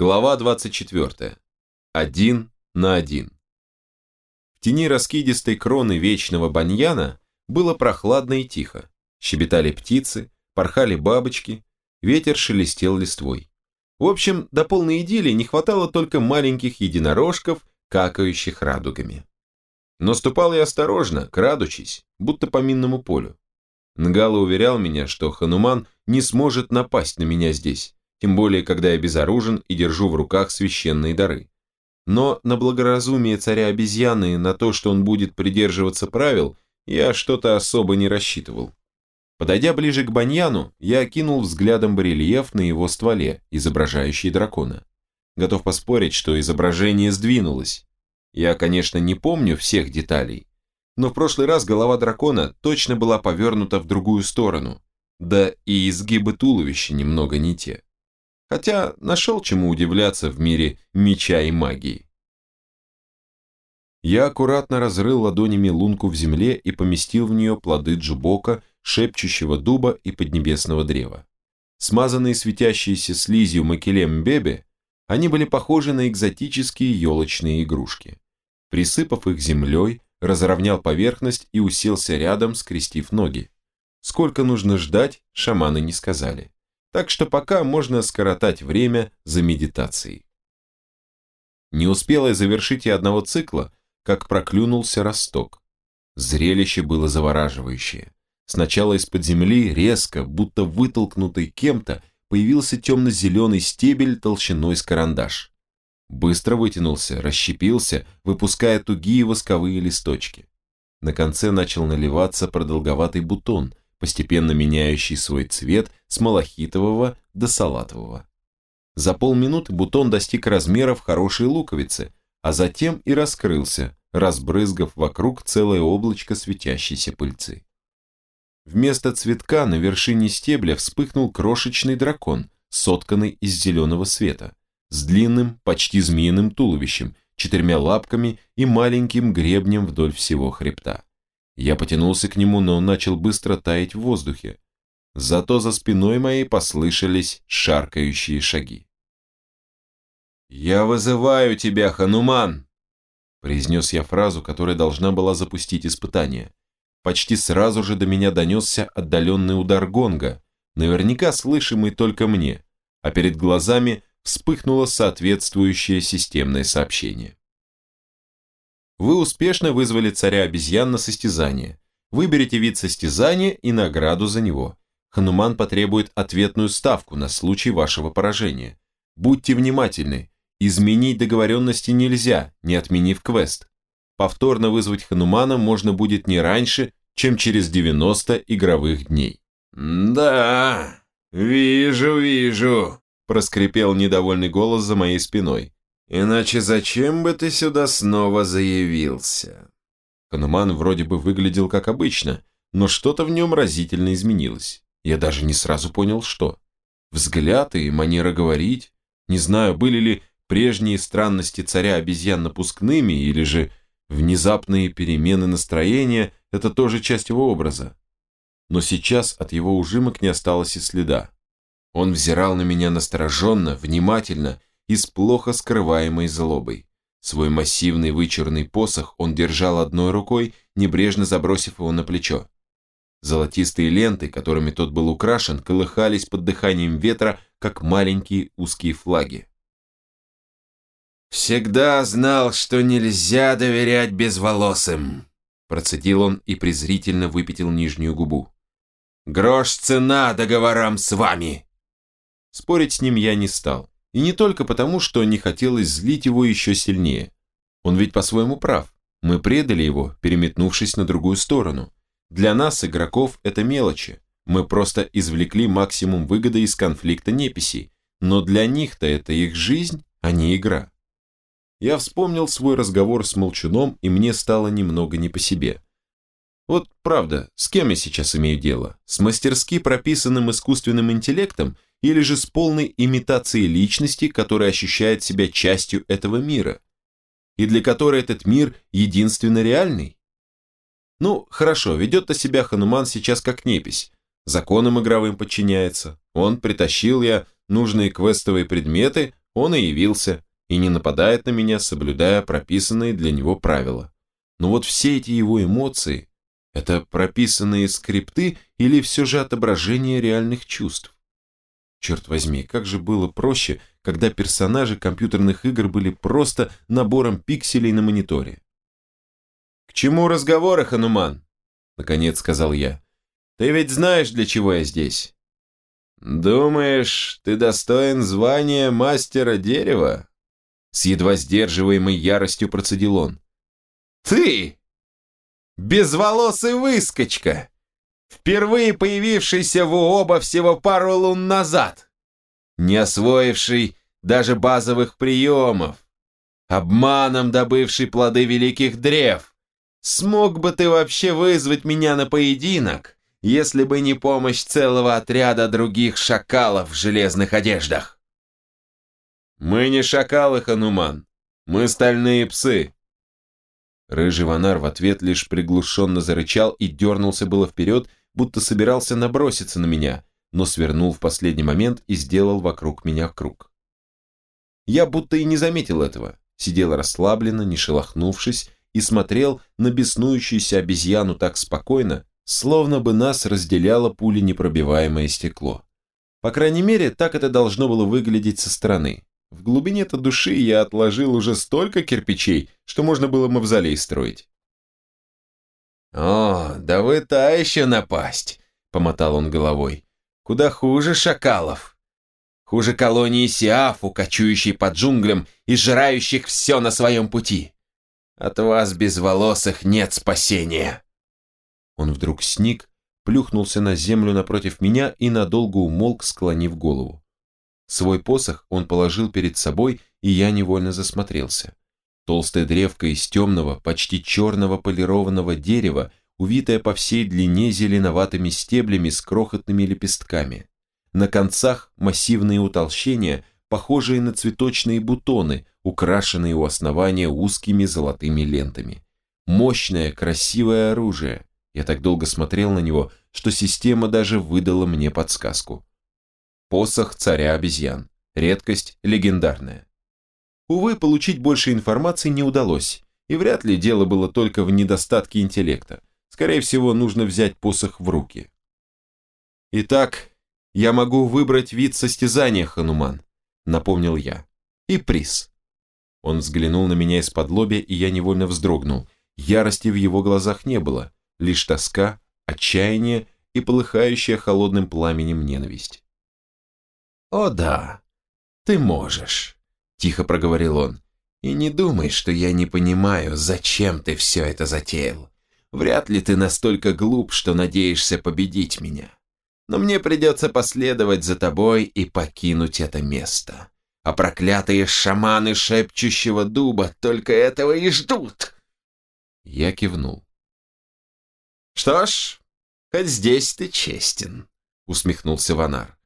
Глава 24. Один на один. В тени раскидистой кроны вечного баньяна было прохладно и тихо. Щебетали птицы, порхали бабочки, ветер шелестел листвой. В общем, до полной идиллии не хватало только маленьких единорожков, какающих радугами. Но ступал я осторожно, крадучись, будто по минному полю. Нгала уверял меня, что Хануман не сможет напасть на меня здесь, тем более, когда я безоружен и держу в руках священные дары. Но на благоразумие царя обезьяны, на то, что он будет придерживаться правил, я что-то особо не рассчитывал. Подойдя ближе к баньяну, я окинул взглядом барельеф на его стволе, изображающий дракона. Готов поспорить, что изображение сдвинулось. Я, конечно, не помню всех деталей, но в прошлый раз голова дракона точно была повернута в другую сторону, да и изгибы туловища немного не те. Хотя нашел чему удивляться в мире меча и магии. Я аккуратно разрыл ладонями лунку в земле и поместил в нее плоды джубока, шепчущего дуба и поднебесного древа. Смазанные светящиеся слизью макелем бебе, они были похожи на экзотические елочные игрушки. Присыпав их землей, разровнял поверхность и уселся рядом, скрестив ноги. Сколько нужно ждать, шаманы не сказали так что пока можно скоротать время за медитацией. Не успела я завершить и одного цикла, как проклюнулся росток. Зрелище было завораживающее. Сначала из-под земли резко, будто вытолкнутый кем-то, появился темно-зеленый стебель толщиной с карандаш. Быстро вытянулся, расщепился, выпуская тугие восковые листочки. На конце начал наливаться продолговатый бутон, постепенно меняющий свой цвет с малахитового до салатового. За полминуты бутон достиг размеров хорошей луковицы, а затем и раскрылся, разбрызгав вокруг целое облачко светящейся пыльцы. Вместо цветка на вершине стебля вспыхнул крошечный дракон, сотканный из зеленого света, с длинным, почти змеиным туловищем, четырьмя лапками и маленьким гребнем вдоль всего хребта. Я потянулся к нему, но он начал быстро таять в воздухе. Зато за спиной моей послышались шаркающие шаги. «Я вызываю тебя, Хануман!» произнес я фразу, которая должна была запустить испытание. Почти сразу же до меня донесся отдаленный удар гонга, наверняка слышимый только мне, а перед глазами вспыхнуло соответствующее системное сообщение. Вы успешно вызвали царя обезьян на состязание. Выберите вид состязания и награду за него. Хануман потребует ответную ставку на случай вашего поражения. Будьте внимательны. Изменить договоренности нельзя, не отменив квест. Повторно вызвать Ханумана можно будет не раньше, чем через 90 игровых дней. «Да, вижу, вижу», – проскрипел недовольный голос за моей спиной. Иначе зачем бы ты сюда снова заявился? Хануман вроде бы выглядел как обычно, но что-то в нем разительно изменилось. Я даже не сразу понял, что. Взгляд и манера говорить. Не знаю, были ли прежние странности царя обезьян напускными, или же внезапные перемены настроения – это тоже часть его образа. Но сейчас от его ужимок не осталось и следа. Он взирал на меня настороженно, внимательно и с плохо скрываемой злобой. Свой массивный вычурный посох он держал одной рукой, небрежно забросив его на плечо. Золотистые ленты, которыми тот был украшен, колыхались под дыханием ветра, как маленькие узкие флаги. «Всегда знал, что нельзя доверять безволосым», процедил он и презрительно выпятил нижнюю губу. «Грош цена договорам с вами!» Спорить с ним я не стал. И не только потому, что не хотелось злить его еще сильнее. Он ведь по-своему прав. Мы предали его, переметнувшись на другую сторону. Для нас, игроков, это мелочи. Мы просто извлекли максимум выгоды из конфликта неписей. Но для них-то это их жизнь, а не игра. Я вспомнил свой разговор с Молчуном, и мне стало немного не по себе. Вот правда, с кем я сейчас имею дело? С мастерски прописанным искусственным интеллектом – или же с полной имитацией личности, которая ощущает себя частью этого мира, и для которой этот мир единственно реальный? Ну, хорошо, ведет-то себя Хануман сейчас как непись, законам игровым подчиняется. Он притащил я нужные квестовые предметы, он и явился, и не нападает на меня, соблюдая прописанные для него правила. Но вот все эти его эмоции, это прописанные скрипты или все же отображение реальных чувств? Черт возьми, как же было проще, когда персонажи компьютерных игр были просто набором пикселей на мониторе. «К чему разговоры, Хануман?» – наконец сказал я. «Ты ведь знаешь, для чего я здесь?» «Думаешь, ты достоин звания мастера дерева?» С едва сдерживаемой яростью процедил он. «Ты! Безволосый выскочка! Впервые появившийся в оба всего пару лун назад! Не освоивший даже базовых приемов! Обманом добывший плоды великих древ! Смог бы ты вообще вызвать меня на поединок?» если бы не помощь целого отряда других шакалов в железных одеждах. Мы не шакалы, Хануман, мы стальные псы. Рыжий ванар в ответ лишь приглушенно зарычал и дернулся было вперед, будто собирался наброситься на меня, но свернул в последний момент и сделал вокруг меня круг. Я будто и не заметил этого, сидел расслабленно, не шелохнувшись, и смотрел на беснующуюся обезьяну так спокойно, словно бы нас разделяло пуленепробиваемое стекло. По крайней мере, так это должно было выглядеть со стороны. В глубине-то души я отложил уже столько кирпичей, что можно было мавзолей строить. «О, да вы та еще напасть!» — помотал он головой. «Куда хуже шакалов. Хуже колонии Сиафу, кочующей по джунглям и жрающих все на своем пути. От вас, безволосых, нет спасения!» Он вдруг сник, плюхнулся на землю напротив меня и надолго умолк, склонив голову. Свой посох он положил перед собой, и я невольно засмотрелся. Толстая древка из темного, почти черного полированного дерева, увитая по всей длине зеленоватыми стеблями с крохотными лепестками. На концах массивные утолщения, похожие на цветочные бутоны, украшенные у основания узкими золотыми лентами. Мощное, красивое оружие. Я так долго смотрел на него, что система даже выдала мне подсказку. Посох царя обезьян. Редкость легендарная. Увы, получить больше информации не удалось, и вряд ли дело было только в недостатке интеллекта. Скорее всего, нужно взять посох в руки. Итак, я могу выбрать вид состязания, Хануман, напомнил я. И приз. Он взглянул на меня из-под лобя, и я невольно вздрогнул. Ярости в его глазах не было, лишь тоска, отчаяние и полыхающая холодным пламенем ненависть. «О да, ты можешь», – тихо проговорил он. «И не думай, что я не понимаю, зачем ты все это затеял. Вряд ли ты настолько глуп, что надеешься победить меня. Но мне придется последовать за тобой и покинуть это место. А проклятые шаманы шепчущего дуба только этого и ждут». Я кивнул. «Что ж, хоть здесь ты честен», — усмехнулся Ванар.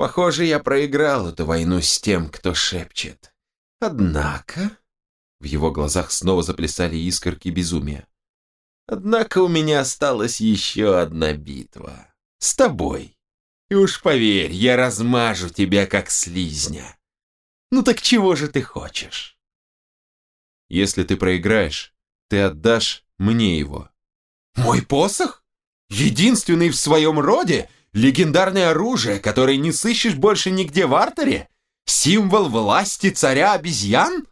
«Похоже, я проиграл эту войну с тем, кто шепчет. Однако...» В его глазах снова заплясали искорки безумия. «Однако у меня осталась еще одна битва. С тобой. И уж поверь, я размажу тебя, как слизня. Ну так чего же ты хочешь?» «Если ты проиграешь, ты отдашь мне его», мой посох? Единственный в своем роде? Легендарное оружие, которое не сыщешь больше нигде в артере? Символ власти царя обезьян?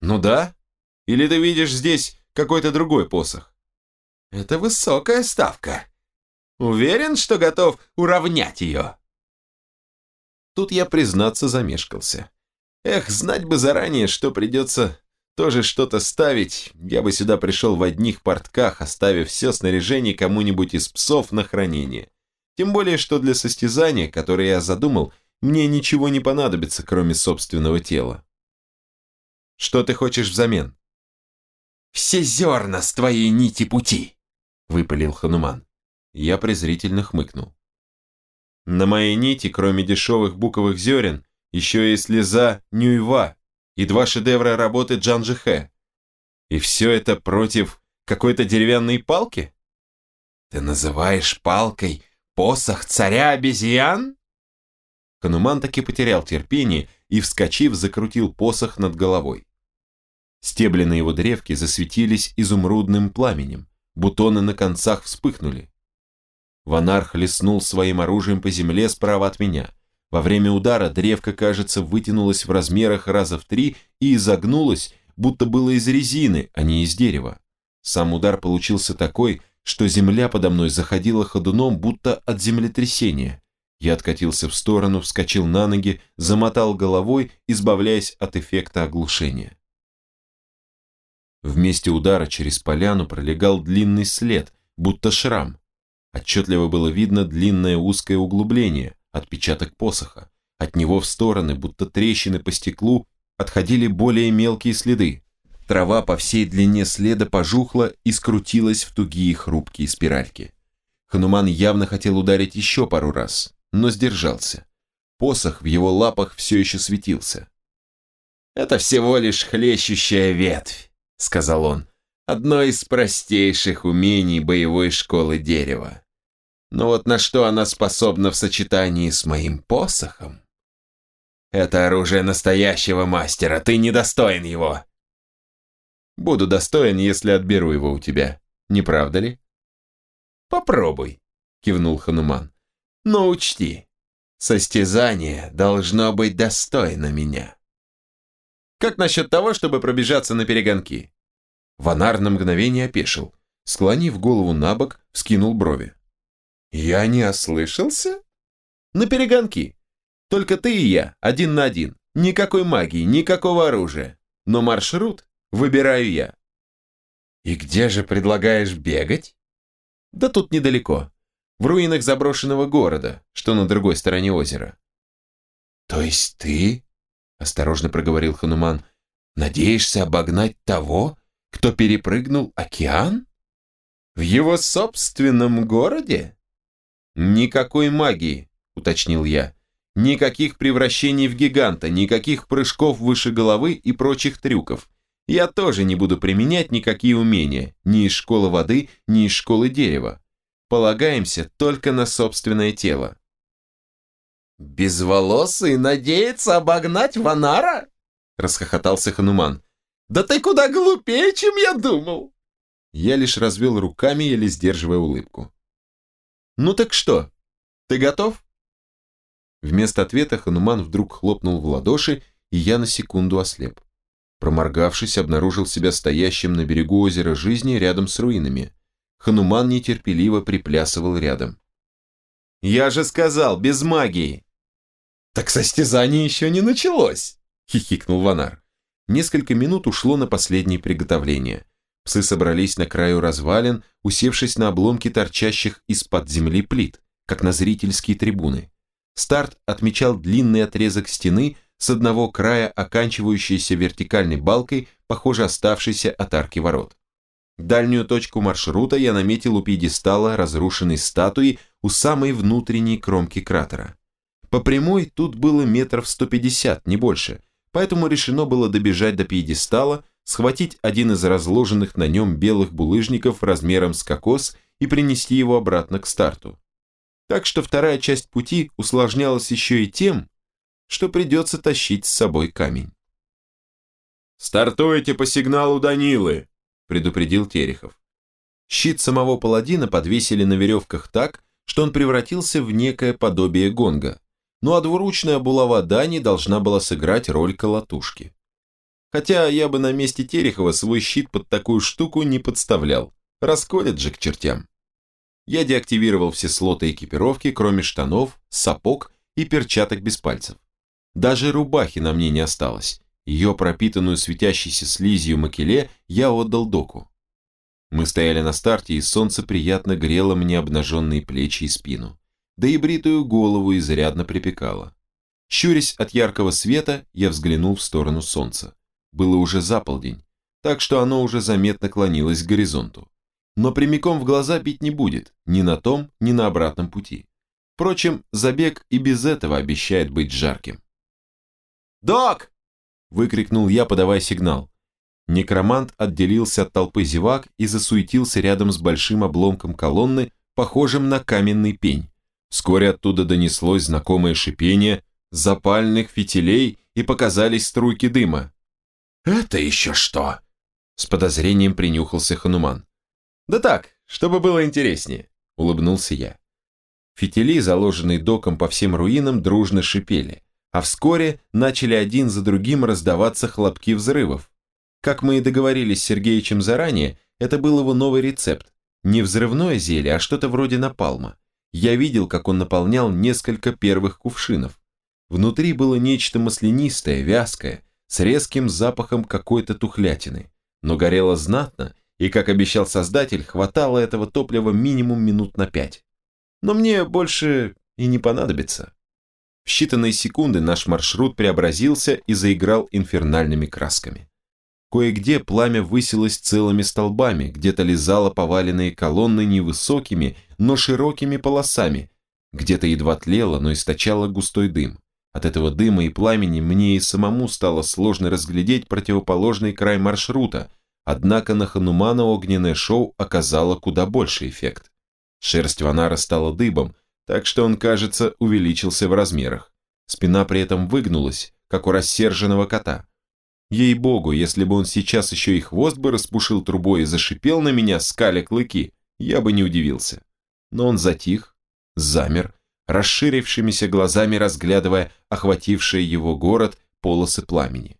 Ну да. Или ты видишь здесь какой-то другой посох? Это высокая ставка. Уверен, что готов уравнять ее? Тут я, признаться, замешкался. Эх, знать бы заранее, что придется тоже что-то ставить, я бы сюда пришел в одних портках, оставив все снаряжение кому-нибудь из псов на хранение. Тем более, что для состязания, которое я задумал, мне ничего не понадобится, кроме собственного тела. Что ты хочешь взамен? «Все зерна с твоей нити пути!» — выпалил Хануман. Я презрительно хмыкнул. На моей нити, кроме дешевых буковых зерен, еще и слеза Нюйва и два шедевра работы Джан. И все это против какой-то деревянной палки? Ты называешь палкой посох царя обезьян? Хануман таки потерял терпение и, вскочив, закрутил посох над головой. Стебли на его древке засветились изумрудным пламенем, бутоны на концах вспыхнули. Ванар хлестнул своим оружием по земле справа от меня. Во время удара древко, кажется, вытянулось в размерах раза в три и изогнулось, будто было из резины, а не из дерева. Сам удар получился такой, что земля подо мной заходила ходуном, будто от землетрясения. Я откатился в сторону, вскочил на ноги, замотал головой, избавляясь от эффекта оглушения. В месте удара через поляну пролегал длинный след, будто шрам. Отчетливо было видно длинное узкое углубление, отпечаток посоха. От него в стороны, будто трещины по стеклу, отходили более мелкие следы. Трава по всей длине следа пожухла и скрутилась в тугие хрупкие спиральки. Хануман явно хотел ударить еще пару раз, но сдержался. Посох в его лапах все еще светился. «Это всего лишь хлещущая ветвь», — сказал он, — «одно из простейших умений боевой школы дерева. Но вот на что она способна в сочетании с моим посохом? Это оружие настоящего мастера, ты недостоин его. Буду достоин, если отберу его у тебя, не правда ли? Попробуй, кивнул Хануман. Но учти, состязание должно быть достойно меня. Как насчет того, чтобы пробежаться на перегонки? Ванар на мгновение опешил, склонив голову на бок, вскинул брови. Я не ослышался? На перегонки. Только ты и я, один на один. Никакой магии, никакого оружия. Но маршрут выбираю я. И где же предлагаешь бегать? Да тут недалеко. В руинах заброшенного города, что на другой стороне озера. То есть ты, осторожно проговорил Хануман, надеешься обогнать того, кто перепрыгнул океан? В его собственном городе? Никакой магии, уточнил я. Никаких превращений в гиганта, никаких прыжков выше головы и прочих трюков. Я тоже не буду применять никакие умения, ни из школы воды, ни из школы дерева. Полагаемся только на собственное тело. «Безволосый надеется обогнать Ванара?» расхохотался Хануман. «Да ты куда глупее, чем я думал!» Я лишь развел руками, еле сдерживая улыбку. «Ну так что, ты готов?» Вместо ответа Хануман вдруг хлопнул в ладоши, и я на секунду ослеп. Проморгавшись, обнаружил себя стоящим на берегу озера жизни рядом с руинами. Хануман нетерпеливо приплясывал рядом. «Я же сказал, без магии!» «Так состязание еще не началось!» — хихикнул Ванар. Несколько минут ушло на последние приготовления. Псы собрались на краю развалин, усевшись на обломки торчащих из-под земли плит, как на зрительские трибуны. Старт отмечал длинный отрезок стены с одного края, оканчивающийся вертикальной балкой, похоже оставшейся от арки ворот. Дальнюю точку маршрута я наметил у пьедестала разрушенной статуи у самой внутренней кромки кратера. По прямой тут было метров 150, не больше, поэтому решено было добежать до пьедестала, схватить один из разложенных на нем белых булыжников размером с кокос и принести его обратно к старту. Так что вторая часть пути усложнялась еще и тем, что придется тащить с собой камень. «Стартуйте по сигналу Данилы!» – предупредил Терехов. Щит самого паладина подвесили на веревках так, что он превратился в некое подобие гонга, ну а двуручная булава Дани должна была сыграть роль колотушки. Хотя я бы на месте Терехова свой щит под такую штуку не подставлял, расколет же к чертям я деактивировал все слоты экипировки, кроме штанов, сапог и перчаток без пальцев. Даже рубахи на мне не осталось. Ее пропитанную светящейся слизью макеле я отдал доку. Мы стояли на старте, и солнце приятно грело мне обнаженные плечи и спину. Да и бритую голову изрядно припекало. Щурясь от яркого света, я взглянул в сторону солнца. Было уже заполдень, так что оно уже заметно клонилось к горизонту но прямиком в глаза бить не будет, ни на том, ни на обратном пути. Впрочем, забег и без этого обещает быть жарким. «Док!» – выкрикнул я, подавая сигнал. Некромант отделился от толпы зевак и засуетился рядом с большим обломком колонны, похожим на каменный пень. Вскоре оттуда донеслось знакомое шипение запальных фитилей и показались струйки дыма. «Это еще что?» С подозрением принюхался Хануман. «Да так, чтобы было интереснее», — улыбнулся я. Фитили, заложенные доком по всем руинам, дружно шипели, а вскоре начали один за другим раздаваться хлопки взрывов. Как мы и договорились с Сергеичем заранее, это был его новый рецепт. Не взрывное зелье, а что-то вроде напалма. Я видел, как он наполнял несколько первых кувшинов. Внутри было нечто маслянистое, вязкое, с резким запахом какой-то тухлятины, но горело знатно, и, как обещал создатель, хватало этого топлива минимум минут на пять но мне больше и не понадобится. В считанные секунды наш маршрут преобразился и заиграл инфернальными красками. Кое-где пламя высилось целыми столбами, где-то лизало поваленные колонны невысокими, но широкими полосами, где-то едва тлело, но источало густой дым. От этого дыма и пламени мне и самому стало сложно разглядеть противоположный край маршрута, однако на Ханумана огненное шоу оказало куда больше эффект. Шерсть Ванара стала дыбом, так что он, кажется, увеличился в размерах. Спина при этом выгнулась, как у рассерженного кота. Ей-богу, если бы он сейчас еще и хвост бы распушил трубой и зашипел на меня, скаля клыки, я бы не удивился. Но он затих, замер, расширившимися глазами разглядывая охвативший его город полосы пламени.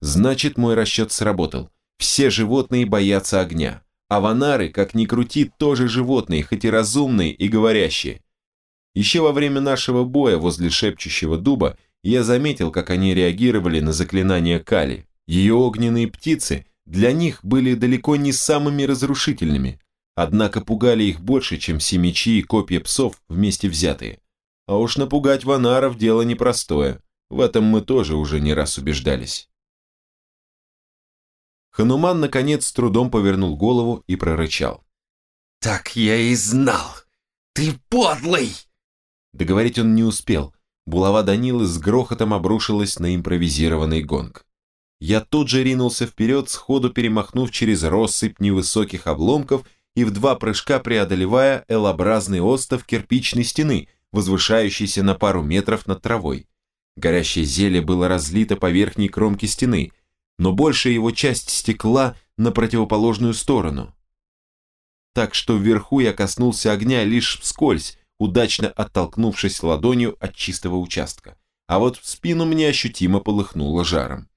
Значит, мой расчет сработал. Все животные боятся огня. А ванары, как ни крути, тоже животные, хоть и разумные и говорящие. Еще во время нашего боя возле шепчущего дуба я заметил, как они реагировали на заклинание Кали. Ее огненные птицы для них были далеко не самыми разрушительными, однако пугали их больше, чем все мечи и копья псов вместе взятые. А уж напугать ванаров дело непростое, в этом мы тоже уже не раз убеждались. Хануман, наконец, с трудом повернул голову и прорычал. «Так я и знал! Ты подлый!» Договорить он не успел. Булава Данилы с грохотом обрушилась на импровизированный гонг. Я тут же ринулся вперед, сходу перемахнув через россыпь невысоких обломков и в два прыжка преодолевая L-образный остов кирпичной стены, возвышающийся на пару метров над травой. Горящее зелье было разлито по верхней кромке стены, но большая его часть стекла на противоположную сторону. Так что вверху я коснулся огня лишь вскользь, удачно оттолкнувшись ладонью от чистого участка. А вот в спину мне ощутимо полыхнуло жаром.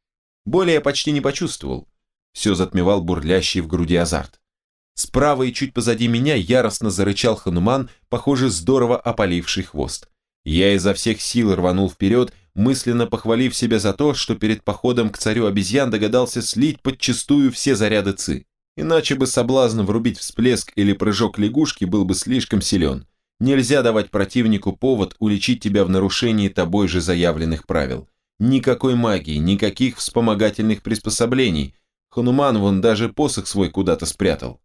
Боли я почти не почувствовал. Все затмевал бурлящий в груди азарт. Справа и чуть позади меня яростно зарычал Хануман, похоже, здорово опаливший хвост. Я изо всех сил рванул вперед мысленно похвалив себя за то, что перед походом к царю обезьян догадался слить подчистую все заряды ЦИ. Иначе бы соблазн врубить всплеск или прыжок лягушки был бы слишком силен. Нельзя давать противнику повод уличить тебя в нарушении тобой же заявленных правил. Никакой магии, никаких вспомогательных приспособлений. Хануман вон даже посох свой куда-то спрятал.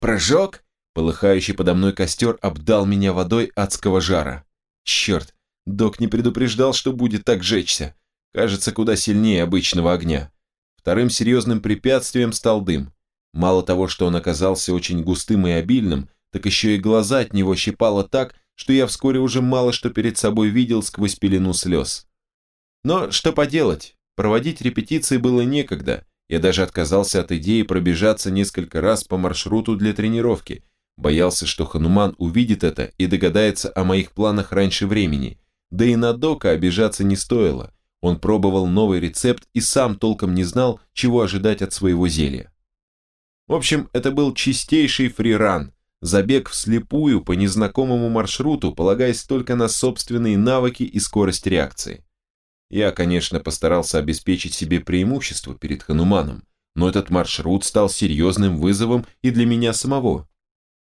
Прыжок? Полыхающий подо мной костер обдал меня водой адского жара. Черт, Док не предупреждал, что будет так жечься. Кажется, куда сильнее обычного огня. Вторым серьезным препятствием стал дым. Мало того, что он оказался очень густым и обильным, так еще и глаза от него щипало так, что я вскоре уже мало что перед собой видел сквозь пелену слез. Но что поделать, проводить репетиции было некогда. Я даже отказался от идеи пробежаться несколько раз по маршруту для тренировки. Боялся, что Хануман увидит это и догадается о моих планах раньше времени – да и на Дока обижаться не стоило. Он пробовал новый рецепт и сам толком не знал, чего ожидать от своего зелья. В общем, это был чистейший фриран, забег вслепую по незнакомому маршруту, полагаясь только на собственные навыки и скорость реакции. Я, конечно, постарался обеспечить себе преимущество перед Хануманом, но этот маршрут стал серьезным вызовом и для меня самого.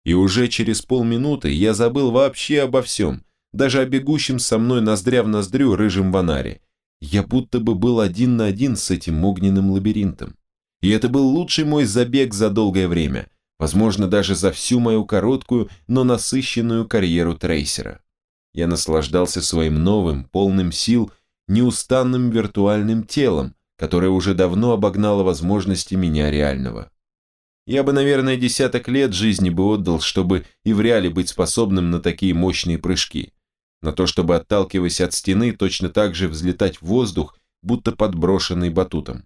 И уже через полминуты я забыл вообще обо всем, даже о бегущем со мной ноздря в ноздрю рыжем ванаре. Я будто бы был один на один с этим огненным лабиринтом. И это был лучший мой забег за долгое время, возможно, даже за всю мою короткую, но насыщенную карьеру трейсера. Я наслаждался своим новым, полным сил, неустанным виртуальным телом, которое уже давно обогнало возможности меня реального. Я бы, наверное, десяток лет жизни бы отдал, чтобы и в реале быть способным на такие мощные прыжки. На то, чтобы, отталкиваясь от стены, точно так же взлетать в воздух, будто подброшенный батутом.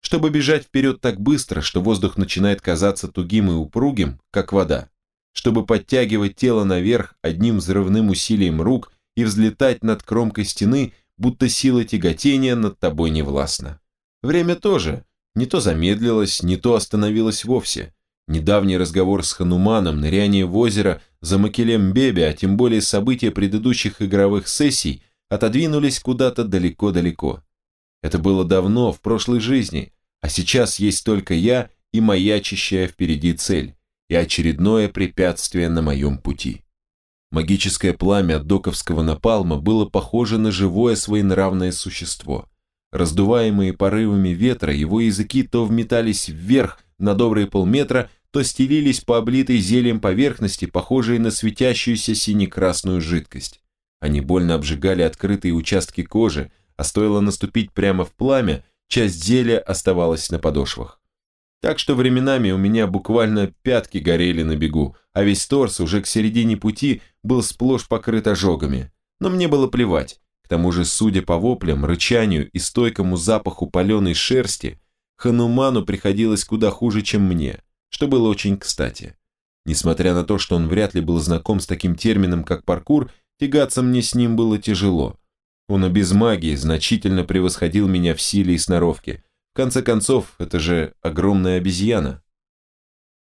Чтобы бежать вперед так быстро, что воздух начинает казаться тугим и упругим, как вода. Чтобы подтягивать тело наверх одним взрывным усилием рук и взлетать над кромкой стены, будто сила тяготения над тобой не властна. Время тоже не то замедлилось, не то остановилось вовсе. Недавний разговор с Хануманом, ныряние в озеро за Макелем Бебе, а тем более события предыдущих игровых сессий, отодвинулись куда-то далеко-далеко. Это было давно, в прошлой жизни, а сейчас есть только я и маячащая впереди цель, и очередное препятствие на моем пути. Магическое пламя доковского напалма было похоже на живое своенравное существо. Раздуваемые порывами ветра, его языки то вметались вверх на добрые полметра, то стелились по облитой зельем поверхности, похожей на светящуюся сине-красную жидкость. Они больно обжигали открытые участки кожи, а стоило наступить прямо в пламя, часть зелья оставалась на подошвах. Так что временами у меня буквально пятки горели на бегу, а весь торс уже к середине пути был сплошь покрыт ожогами. Но мне было плевать. К тому же, судя по воплям, рычанию и стойкому запаху паленой шерсти, Хануману приходилось куда хуже, чем мне, что было очень кстати. Несмотря на то, что он вряд ли был знаком с таким термином, как паркур, тягаться мне с ним было тяжело. Он и без магии значительно превосходил меня в силе и сноровке. В конце концов, это же огромная обезьяна.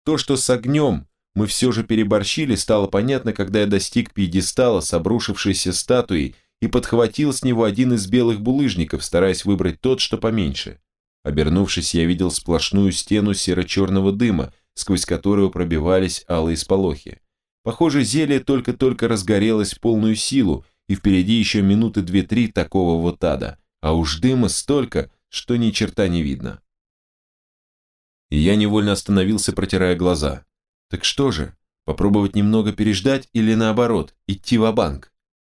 То, что с огнем мы все же переборщили, стало понятно, когда я достиг пьедестала с обрушившейся статуей и подхватил с него один из белых булыжников, стараясь выбрать тот, что поменьше. Обернувшись, я видел сплошную стену серо-черного дыма, сквозь которую пробивались алые сполохи. Похоже, зелье только-только разгорелось в полную силу, и впереди еще минуты две-три такого вот ада, а уж дыма столько, что ни черта не видно. И я невольно остановился, протирая глаза. Так что же, попробовать немного переждать или наоборот, идти в банк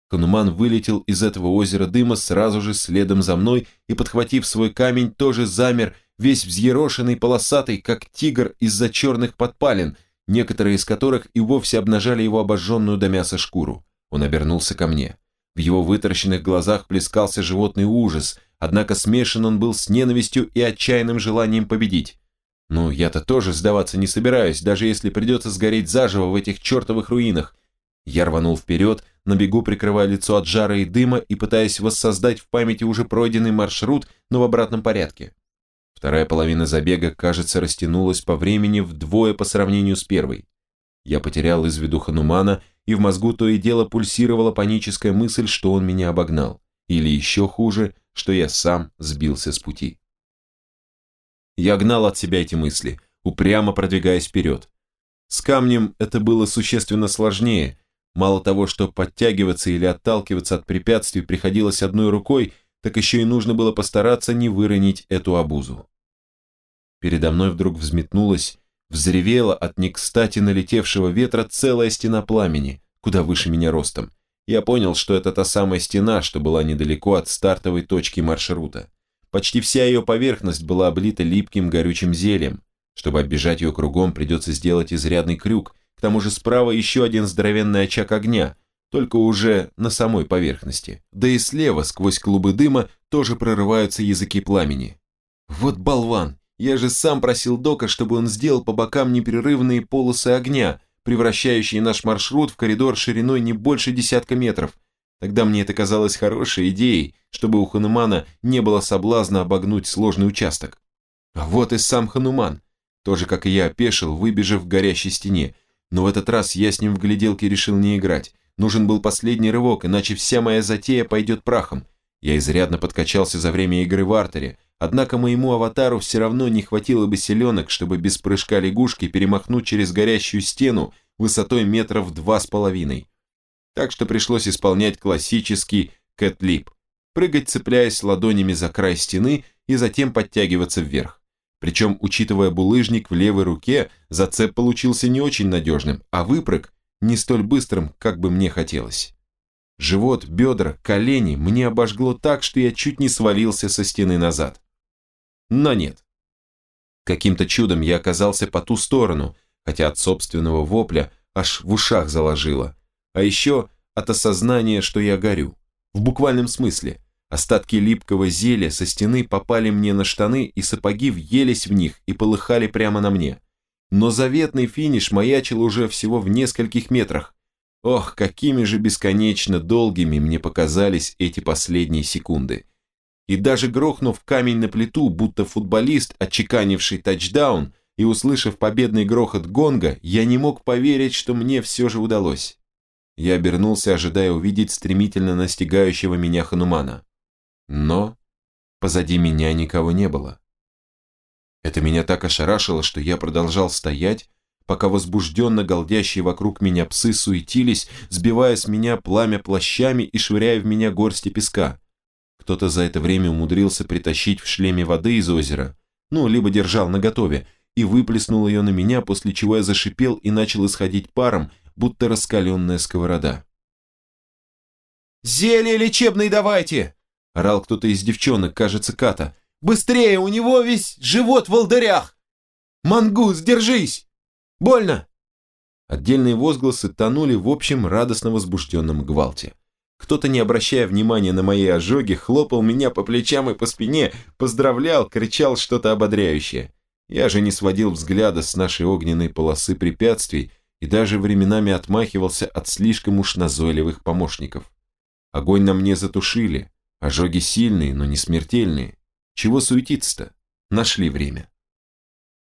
Хануман вылетел из этого озера дыма сразу же следом за мной и, подхватив свой камень, тоже замер, весь взъерошенный, полосатый, как тигр из-за черных подпалин, некоторые из которых и вовсе обнажали его обожженную до мяса шкуру. Он обернулся ко мне. В его вытаращенных глазах плескался животный ужас, однако смешан он был с ненавистью и отчаянным желанием победить. Ну, я-то тоже сдаваться не собираюсь, даже если придется сгореть заживо в этих чертовых руинах. Я рванул вперед, на бегу прикрывая лицо от жара и дыма и пытаясь воссоздать в памяти уже пройденный маршрут, но в обратном порядке. Вторая половина забега, кажется, растянулась по времени вдвое по сравнению с первой. Я потерял из виду Ханумана, и в мозгу то и дело пульсировала паническая мысль, что он меня обогнал. Или еще хуже, что я сам сбился с пути. Я гнал от себя эти мысли, упрямо продвигаясь вперед. С камнем это было существенно сложнее. Мало того, что подтягиваться или отталкиваться от препятствий приходилось одной рукой, так еще и нужно было постараться не выронить эту обузу. Передо мной вдруг взметнулась Взревела от некстати налетевшего ветра целая стена пламени, куда выше меня ростом. Я понял, что это та самая стена, что была недалеко от стартовой точки маршрута. Почти вся ее поверхность была облита липким горючим зельем. Чтобы оббежать ее кругом, придется сделать изрядный крюк. К тому же справа еще один здоровенный очаг огня, только уже на самой поверхности. Да и слева, сквозь клубы дыма, тоже прорываются языки пламени. Вот болван! Я же сам просил Дока, чтобы он сделал по бокам непрерывные полосы огня, превращающие наш маршрут в коридор шириной не больше десятка метров. Тогда мне это казалось хорошей идеей, чтобы у Ханумана не было соблазна обогнуть сложный участок. А вот и сам Хануман, тоже как и я опешил, выбежав в горящей стене. Но в этот раз я с ним в гляделке решил не играть. Нужен был последний рывок, иначе вся моя затея пойдет прахом. Я изрядно подкачался за время игры в артере, Однако моему аватару все равно не хватило бы селенок, чтобы без прыжка лягушки перемахнуть через горящую стену высотой метров два с половиной. Так что пришлось исполнять классический кэтлип, прыгать цепляясь ладонями за край стены и затем подтягиваться вверх. Причем, учитывая булыжник в левой руке, зацеп получился не очень надежным, а выпрыг не столь быстрым, как бы мне хотелось. Живот, бедра, колени мне обожгло так, что я чуть не свалился со стены назад но нет. Каким-то чудом я оказался по ту сторону, хотя от собственного вопля аж в ушах заложило. А еще от осознания, что я горю. В буквальном смысле. Остатки липкого зелья со стены попали мне на штаны, и сапоги въелись в них и полыхали прямо на мне. Но заветный финиш маячил уже всего в нескольких метрах. Ох, какими же бесконечно долгими мне показались эти последние секунды. И даже грохнув камень на плиту, будто футболист, отчеканивший тачдаун, и услышав победный грохот гонга, я не мог поверить, что мне все же удалось. Я обернулся, ожидая увидеть стремительно настигающего меня Ханумана. Но позади меня никого не было. Это меня так ошарашило, что я продолжал стоять, пока возбужденно голдящие вокруг меня псы суетились, сбивая с меня пламя плащами и швыряя в меня горсти песка. Кто-то за это время умудрился притащить в шлеме воды из озера, ну, либо держал наготове, и выплеснул ее на меня, после чего я зашипел и начал исходить паром, будто раскаленная сковорода. «Зелье лечебное давайте!» – орал кто-то из девчонок, кажется, Ката. «Быстрее, у него весь живот в волдырях! Мангус, держись! Больно!» Отдельные возгласы тонули в общем радостно возбужденном гвалте. Кто-то, не обращая внимания на мои ожоги, хлопал меня по плечам и по спине, поздравлял, кричал что-то ободряющее. Я же не сводил взгляда с нашей огненной полосы препятствий и даже временами отмахивался от слишком уж назойливых помощников. Огонь на мне затушили, ожоги сильные, но не смертельные. Чего суетиться-то? Нашли время.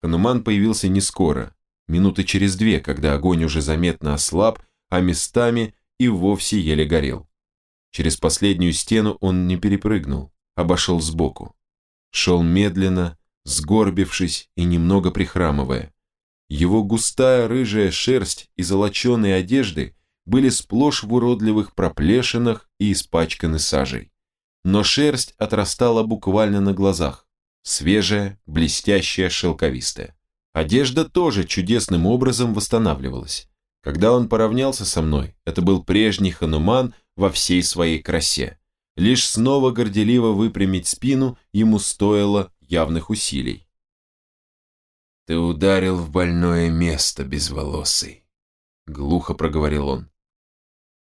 Хануман появился не скоро, минуты через две, когда огонь уже заметно ослаб, а местами и вовсе еле горел. Через последнюю стену он не перепрыгнул, обошел сбоку. Шел медленно, сгорбившись и немного прихрамывая. Его густая рыжая шерсть и золоченые одежды были сплошь в уродливых проплешинах и испачканы сажей. Но шерсть отрастала буквально на глазах, свежая, блестящая, шелковистая. Одежда тоже чудесным образом восстанавливалась. Когда он поравнялся со мной, это был прежний Хануман во всей своей красе. Лишь снова горделиво выпрямить спину ему стоило явных усилий. «Ты ударил в больное место, безволосый», — глухо проговорил он.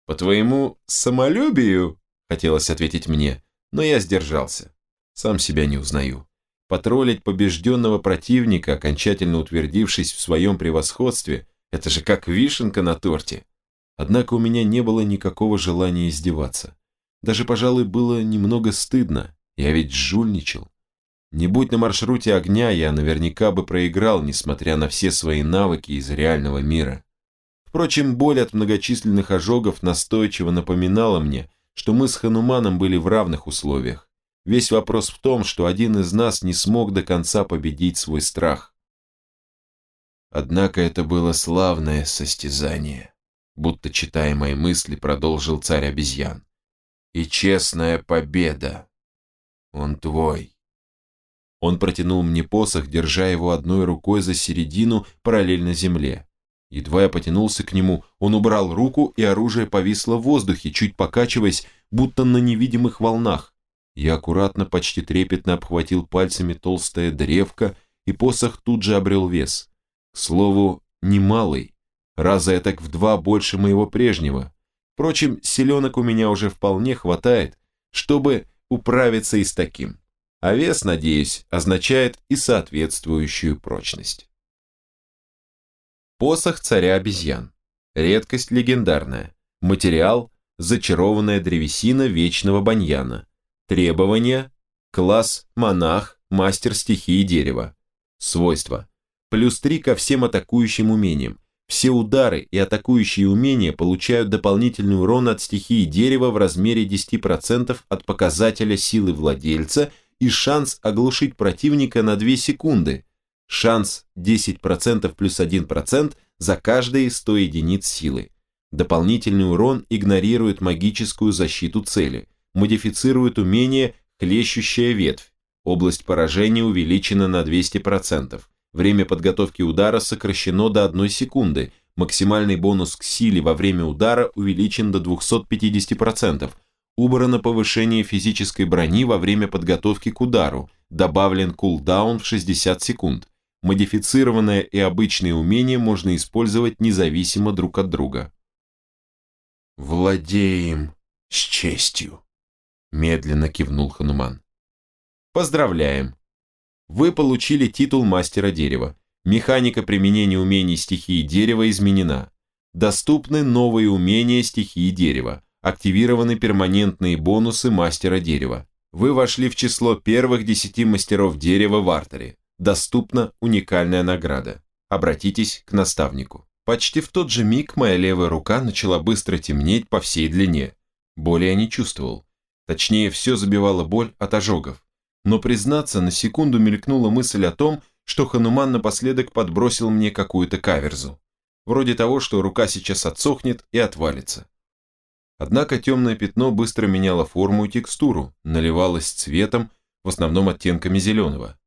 «По твоему самолюбию?» — хотелось ответить мне, но я сдержался. Сам себя не узнаю. Потроллить побежденного противника, окончательно утвердившись в своем превосходстве, это же как вишенка на торте. Однако у меня не было никакого желания издеваться. Даже, пожалуй, было немного стыдно. Я ведь жульничал. Не будь на маршруте огня, я наверняка бы проиграл, несмотря на все свои навыки из реального мира. Впрочем, боль от многочисленных ожогов настойчиво напоминала мне, что мы с Хануманом были в равных условиях. Весь вопрос в том, что один из нас не смог до конца победить свой страх. Однако это было славное состязание, будто читая мои мысли, продолжил царь обезьян. И честная победа. Он твой. Он протянул мне посох, держа его одной рукой за середину, параллельно земле. Едва я потянулся к нему, он убрал руку, и оружие повисло в воздухе, чуть покачиваясь, будто на невидимых волнах. Я аккуратно, почти трепетно обхватил пальцами толстое древко, и посох тут же обрел вес. К слову, немалый, раза так в два больше моего прежнего. Впрочем, селенок у меня уже вполне хватает, чтобы управиться и с таким а вес, надеюсь, означает и соответствующую прочность. Посох царя обезьян. Редкость легендарная. Материал – зачарованная древесина вечного баньяна. Требования – класс, монах, мастер стихии дерева. Свойства – плюс 3 ко всем атакующим умениям. Все удары и атакующие умения получают дополнительный урон от стихии дерева в размере 10% от показателя силы владельца – и шанс оглушить противника на 2 секунды. Шанс 10% плюс 1% за каждые 100 единиц силы. Дополнительный урон игнорирует магическую защиту цели. Модифицирует умение «Хлещущая ветвь». Область поражения увеличена на 200%. Время подготовки удара сокращено до 1 секунды. Максимальный бонус к силе во время удара увеличен до 250%. Убрано повышение физической брони во время подготовки к удару, добавлен кулдаун в 60 секунд. Модифицированное и обычные умения можно использовать независимо друг от друга. «Владеем с честью», — медленно кивнул Хануман. «Поздравляем! Вы получили титул мастера дерева. Механика применения умений стихии дерева изменена. Доступны новые умения стихии дерева. Активированы перманентные бонусы мастера дерева. Вы вошли в число первых десяти мастеров дерева в артере. Доступна уникальная награда. Обратитесь к наставнику. Почти в тот же миг моя левая рука начала быстро темнеть по всей длине. Боли я не чувствовал. Точнее, все забивало боль от ожогов. Но, признаться, на секунду мелькнула мысль о том, что Хануман напоследок подбросил мне какую-то каверзу. Вроде того, что рука сейчас отсохнет и отвалится. Однако темное пятно быстро меняло форму и текстуру, наливалось цветом, в основном оттенками зеленого.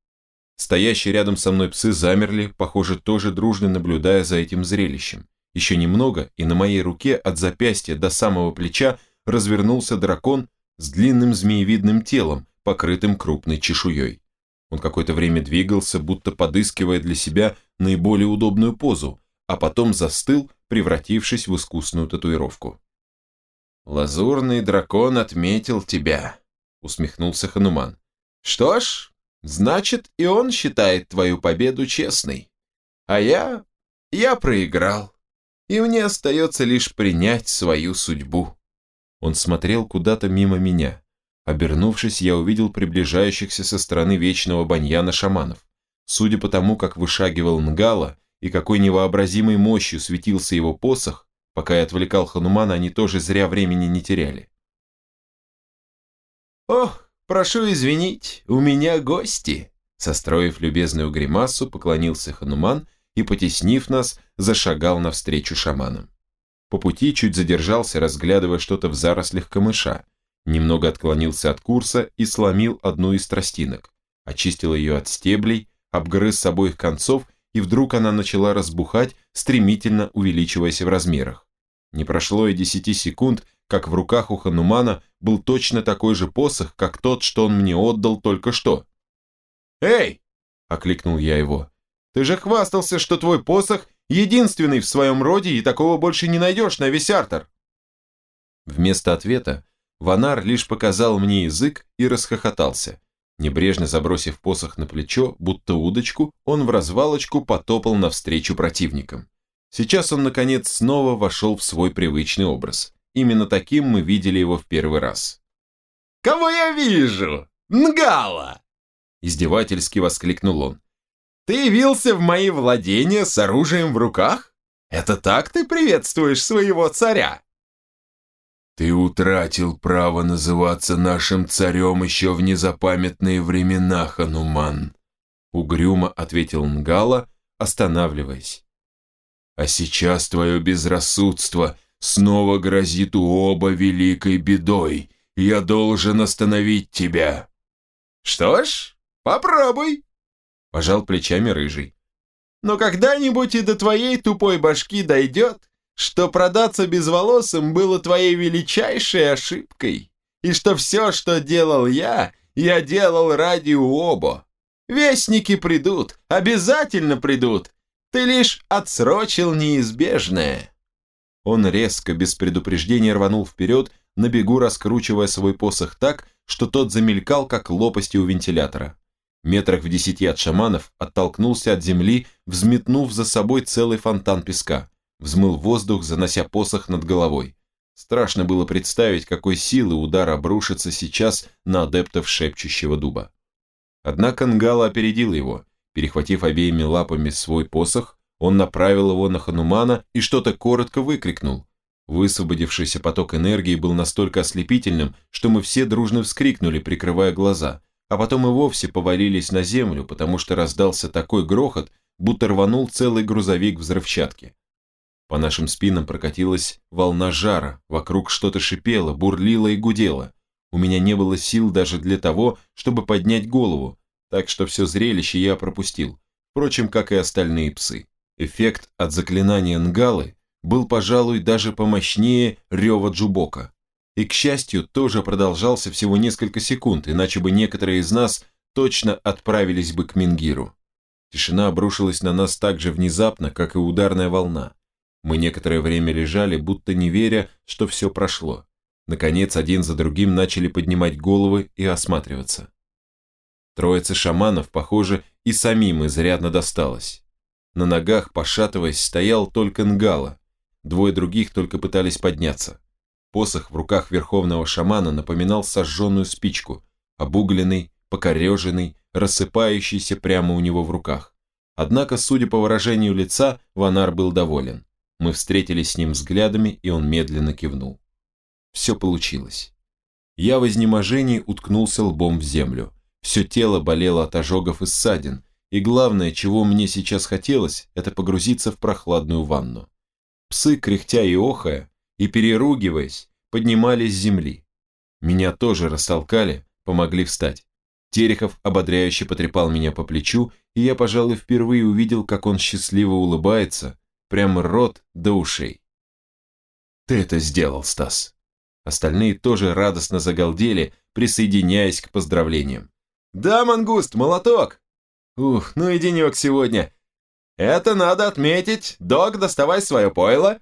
Стоящие рядом со мной псы замерли, похоже, тоже дружно наблюдая за этим зрелищем. Еще немного, и на моей руке от запястья до самого плеча развернулся дракон с длинным змеевидным телом, покрытым крупной чешуей. Он какое-то время двигался, будто подыскивая для себя наиболее удобную позу, а потом застыл, превратившись в искусную татуировку. «Лазурный дракон отметил тебя», — усмехнулся Хануман. «Что ж, значит, и он считает твою победу честной. А я... я проиграл, и мне остается лишь принять свою судьбу». Он смотрел куда-то мимо меня. Обернувшись, я увидел приближающихся со стороны вечного баньяна шаманов. Судя по тому, как вышагивал Нгала и какой невообразимой мощью светился его посох, Пока я отвлекал Ханумана, они тоже зря времени не теряли. «Ох, прошу извинить, у меня гости!» Состроив любезную гримасу, поклонился Хануман и, потеснив нас, зашагал навстречу шаманам. По пути чуть задержался, разглядывая что-то в зарослях камыша, немного отклонился от курса и сломил одну из тростинок, очистил ее от стеблей, обгрыз с обоих концов и вдруг она начала разбухать, стремительно увеличиваясь в размерах. Не прошло и десяти секунд, как в руках у Ханумана был точно такой же посох, как тот, что он мне отдал только что. «Эй!» – окликнул я его. «Ты же хвастался, что твой посох единственный в своем роде, и такого больше не найдешь на весь Артер!» Вместо ответа Ванар лишь показал мне язык и расхохотался. Небрежно забросив посох на плечо, будто удочку, он в развалочку потопал навстречу противникам. Сейчас он, наконец, снова вошел в свой привычный образ. Именно таким мы видели его в первый раз. «Кого я вижу? Нгала!» Издевательски воскликнул он. «Ты явился в мои владения с оружием в руках? Это так ты приветствуешь своего царя?» «Ты утратил право называться нашим царем еще в незапамятные времена, Хануман», угрюмо ответил Нгала, останавливаясь. «А сейчас твое безрассудство снова грозит у оба великой бедой. Я должен остановить тебя». «Что ж, попробуй», пожал плечами Рыжий. «Но когда-нибудь и до твоей тупой башки дойдет, что продаться безволосым было твоей величайшей ошибкой, и что все, что делал я, я делал ради Уобо. Вестники придут, обязательно придут, ты лишь отсрочил неизбежное». Он резко, без предупреждения рванул вперед, на бегу раскручивая свой посох так, что тот замелькал, как лопасти у вентилятора. Метрах в десяти от шаманов оттолкнулся от земли, взметнув за собой целый фонтан песка взмыл воздух, занося посох над головой. Страшно было представить, какой силы удар обрушится сейчас на адептов шепчущего дуба. Однако Нгала опередил его. Перехватив обеими лапами свой посох, он направил его на Ханумана и что-то коротко выкрикнул. Высвободившийся поток энергии был настолько ослепительным, что мы все дружно вскрикнули, прикрывая глаза, а потом и вовсе повалились на землю, потому что раздался такой грохот, будто рванул целый грузовик взрывчатки. По нашим спинам прокатилась волна жара, вокруг что-то шипело, бурлило и гудело. У меня не было сил даже для того, чтобы поднять голову, так что все зрелище я пропустил, впрочем, как и остальные псы. Эффект от заклинания Нгалы был, пожалуй, даже помощнее рева Джубока. И, к счастью, тоже продолжался всего несколько секунд, иначе бы некоторые из нас точно отправились бы к Мингиру. Тишина обрушилась на нас так же внезапно, как и ударная волна. Мы некоторое время лежали, будто не веря, что все прошло. Наконец, один за другим начали поднимать головы и осматриваться. Троице шаманов, похоже, и самим изрядно досталось. На ногах, пошатываясь, стоял только Нгала. Двое других только пытались подняться. Посох в руках верховного шамана напоминал сожженную спичку, обугленный, покореженный, рассыпающийся прямо у него в руках. Однако, судя по выражению лица, Ванар был доволен. Мы встретились с ним взглядами, и он медленно кивнул. Все получилось. Я в изнеможении уткнулся лбом в землю. Все тело болело от ожогов и ссадин, и главное, чего мне сейчас хотелось, это погрузиться в прохладную ванну. Псы, кряхтя и охая, и переругиваясь, поднимались с земли. Меня тоже растолкали, помогли встать. Терехов ободряюще потрепал меня по плечу, и я, пожалуй, впервые увидел, как он счастливо улыбается, прямо рот до ушей. «Ты это сделал, Стас!» Остальные тоже радостно загалдели, присоединяясь к поздравлениям. «Да, мангуст, молоток!» «Ух, ну и денек сегодня!» «Это надо отметить! Дог, доставай свое пойло!»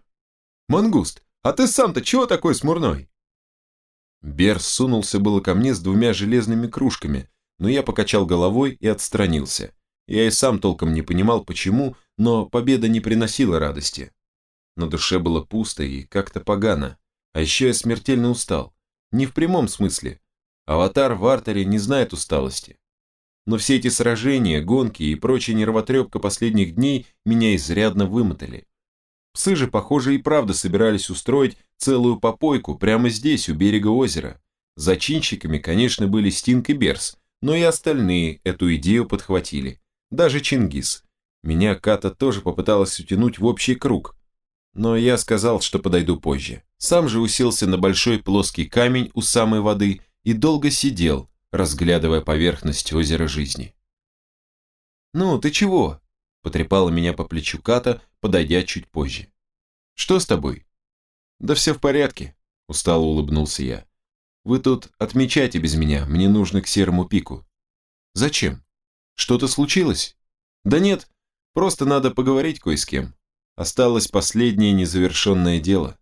«Мангуст, а ты сам-то чего такой смурной?» Берс сунулся было ко мне с двумя железными кружками, но я покачал головой и отстранился. Я и сам толком не понимал, почему, но победа не приносила радости. На душе было пусто и как-то погано. А еще я смертельно устал. Не в прямом смысле, Аватар в артере не знает усталости. Но все эти сражения, гонки и прочая нервотрепка последних дней меня изрядно вымотали. Псы же, похоже, и правда собирались устроить целую попойку прямо здесь, у берега озера. Зачинщиками, конечно, были Стинг и Берс, но и остальные эту идею подхватили. Даже Чингис. Меня Ката тоже попыталась утянуть в общий круг. Но я сказал, что подойду позже. Сам же уселся на большой плоский камень у самой воды и долго сидел, разглядывая поверхность озера жизни. «Ну, ты чего?» – потрепала меня по плечу Ката, подойдя чуть позже. «Что с тобой?» «Да все в порядке», – устало улыбнулся я. «Вы тут отмечайте без меня, мне нужно к серому пику». «Зачем? Что-то случилось?» «Да нет, просто надо поговорить кое с кем. Осталось последнее незавершенное дело».